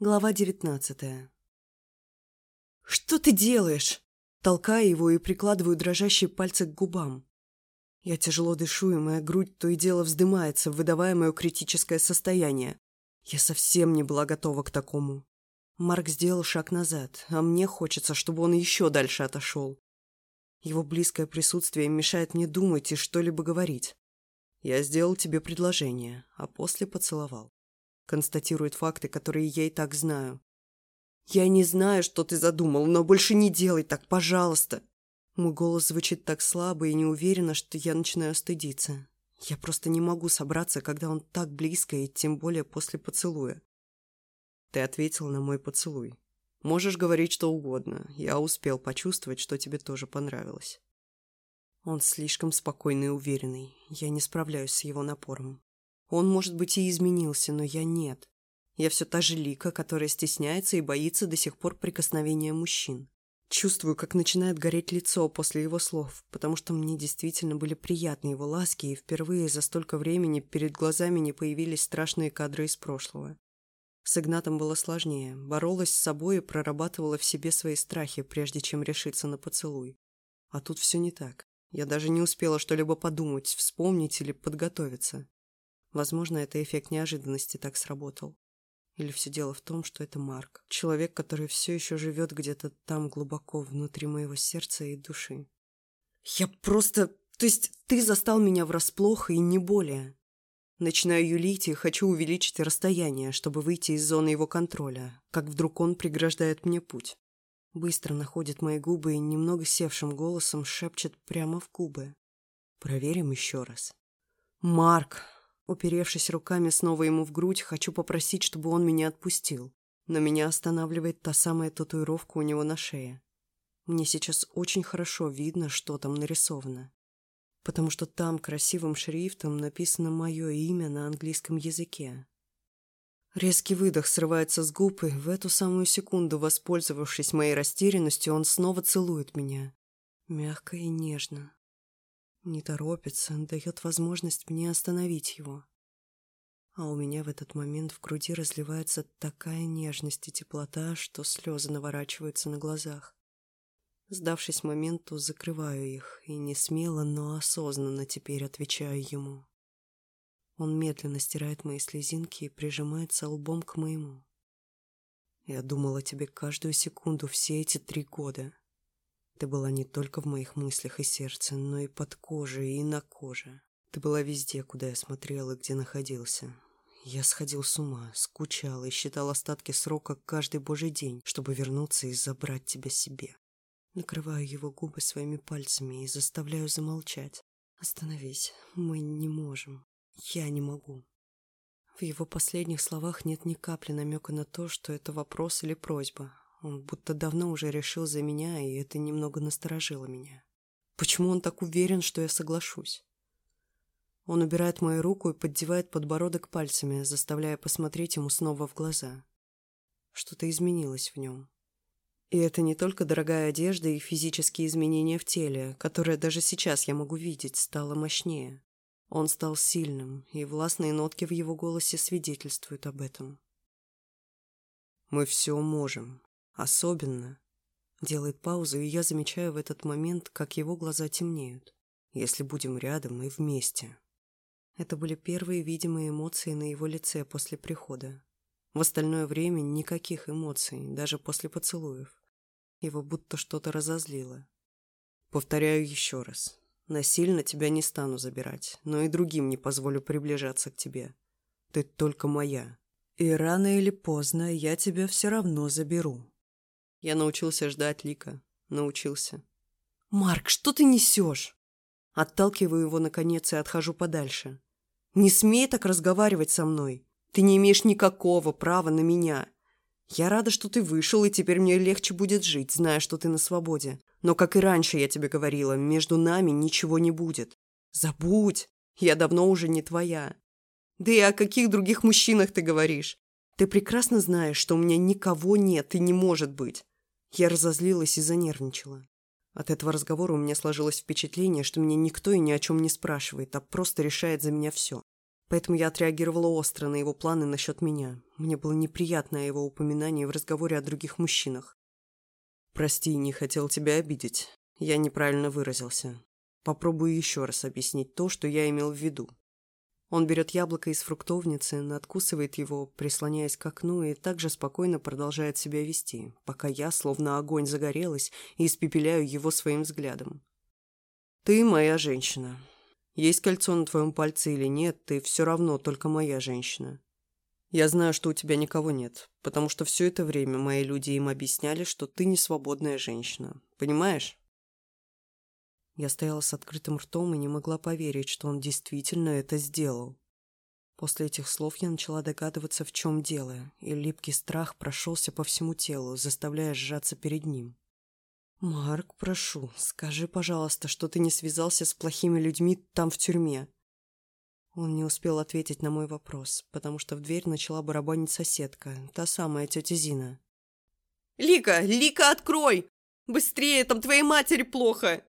Глава девятнадцатая. «Что ты делаешь?» Толкаю его и прикладываю дрожащие пальцы к губам. Я тяжело дышу, и моя грудь то и дело вздымается, выдавая мое критическое состояние. Я совсем не была готова к такому. Марк сделал шаг назад, а мне хочется, чтобы он еще дальше отошел. Его близкое присутствие мешает мне думать и что-либо говорить. Я сделал тебе предложение, а после поцеловал констатирует факты, которые я и так знаю. «Я не знаю, что ты задумал, но больше не делай так, пожалуйста!» Мой голос звучит так слабо и неуверенно, что я начинаю стыдиться. Я просто не могу собраться, когда он так близко, и тем более после поцелуя. Ты ответил на мой поцелуй. Можешь говорить что угодно. Я успел почувствовать, что тебе тоже понравилось. Он слишком спокойный и уверенный. Я не справляюсь с его напором. Он, может быть, и изменился, но я нет. Я все та же Лика, которая стесняется и боится до сих пор прикосновения мужчин. Чувствую, как начинает гореть лицо после его слов, потому что мне действительно были приятны его ласки, и впервые за столько времени перед глазами не появились страшные кадры из прошлого. С Игнатом было сложнее. Боролась с собой и прорабатывала в себе свои страхи, прежде чем решиться на поцелуй. А тут все не так. Я даже не успела что-либо подумать, вспомнить или подготовиться. Возможно, это эффект неожиданности так сработал. Или все дело в том, что это Марк. Человек, который все еще живет где-то там глубоко внутри моего сердца и души. Я просто... То есть ты застал меня врасплох и не более. Начинаю юлить и хочу увеличить расстояние, чтобы выйти из зоны его контроля, как вдруг он преграждает мне путь. Быстро находит мои губы и немного севшим голосом шепчет прямо в губы. Проверим еще раз. «Марк, Уперевшись руками снова ему в грудь, хочу попросить, чтобы он меня отпустил. Но меня останавливает та самая татуировка у него на шее. Мне сейчас очень хорошо видно, что там нарисовано. Потому что там красивым шрифтом написано мое имя на английском языке. Резкий выдох срывается с губ, и в эту самую секунду, воспользовавшись моей растерянностью, он снова целует меня. Мягко и нежно. Не торопится, дает возможность мне остановить его. А у меня в этот момент в груди разливается такая нежность и теплота, что слезы наворачиваются на глазах. Сдавшись моменту, закрываю их и не смело, но осознанно теперь отвечаю ему. Он медленно стирает мои слезинки и прижимается лбом к моему. Я думала тебе каждую секунду все эти три года. Ты была не только в моих мыслях и сердце, но и под кожей, и на коже. Ты была везде, куда я смотрел и где находился. Я сходил с ума, скучал и считал остатки срока каждый божий день, чтобы вернуться и забрать тебя себе. Накрываю его губы своими пальцами и заставляю замолчать. Остановись, мы не можем. Я не могу. В его последних словах нет ни капли намека на то, что это вопрос или просьба. Он будто давно уже решил за меня, и это немного насторожило меня. Почему он так уверен, что я соглашусь? Он убирает мою руку и поддевает подбородок пальцами, заставляя посмотреть ему снова в глаза. Что-то изменилось в нем. И это не только дорогая одежда и физические изменения в теле, которые даже сейчас я могу видеть, стало мощнее. Он стал сильным, и властные нотки в его голосе свидетельствуют об этом. «Мы все можем», Особенно. Делает паузу, и я замечаю в этот момент, как его глаза темнеют. Если будем рядом и вместе. Это были первые видимые эмоции на его лице после прихода. В остальное время никаких эмоций, даже после поцелуев. Его будто что-то разозлило. Повторяю еще раз. Насильно тебя не стану забирать, но и другим не позволю приближаться к тебе. Ты только моя. И рано или поздно я тебя все равно заберу. Я научился ждать Лика. Научился. «Марк, что ты несешь?» Отталкиваю его, наконец, и отхожу подальше. «Не смей так разговаривать со мной. Ты не имеешь никакого права на меня. Я рада, что ты вышел, и теперь мне легче будет жить, зная, что ты на свободе. Но, как и раньше я тебе говорила, между нами ничего не будет. Забудь, я давно уже не твоя. Да и о каких других мужчинах ты говоришь? Ты прекрасно знаешь, что у меня никого нет и не может быть. Я разозлилась и занервничала. От этого разговора у меня сложилось впечатление, что меня никто и ни о чем не спрашивает, а просто решает за меня все. Поэтому я отреагировала остро на его планы насчет меня. Мне было неприятно его упоминание в разговоре о других мужчинах. «Прости, не хотел тебя обидеть. Я неправильно выразился. Попробую еще раз объяснить то, что я имел в виду». Он берет яблоко из фруктовницы, надкусывает его, прислоняясь к окну, и также спокойно продолжает себя вести, пока я, словно огонь, загорелась и испепеляю его своим взглядом. «Ты моя женщина. Есть кольцо на твоем пальце или нет, ты все равно только моя женщина. Я знаю, что у тебя никого нет, потому что все это время мои люди им объясняли, что ты не свободная женщина. Понимаешь? Я стояла с открытым ртом и не могла поверить, что он действительно это сделал. После этих слов я начала догадываться, в чем дело, и липкий страх прошелся по всему телу, заставляя сжаться перед ним. «Марк, прошу, скажи, пожалуйста, что ты не связался с плохими людьми там в тюрьме». Он не успел ответить на мой вопрос, потому что в дверь начала барабанить соседка, та самая тетя Зина. «Лика, Лика, открой! Быстрее, там твоей матери плохо!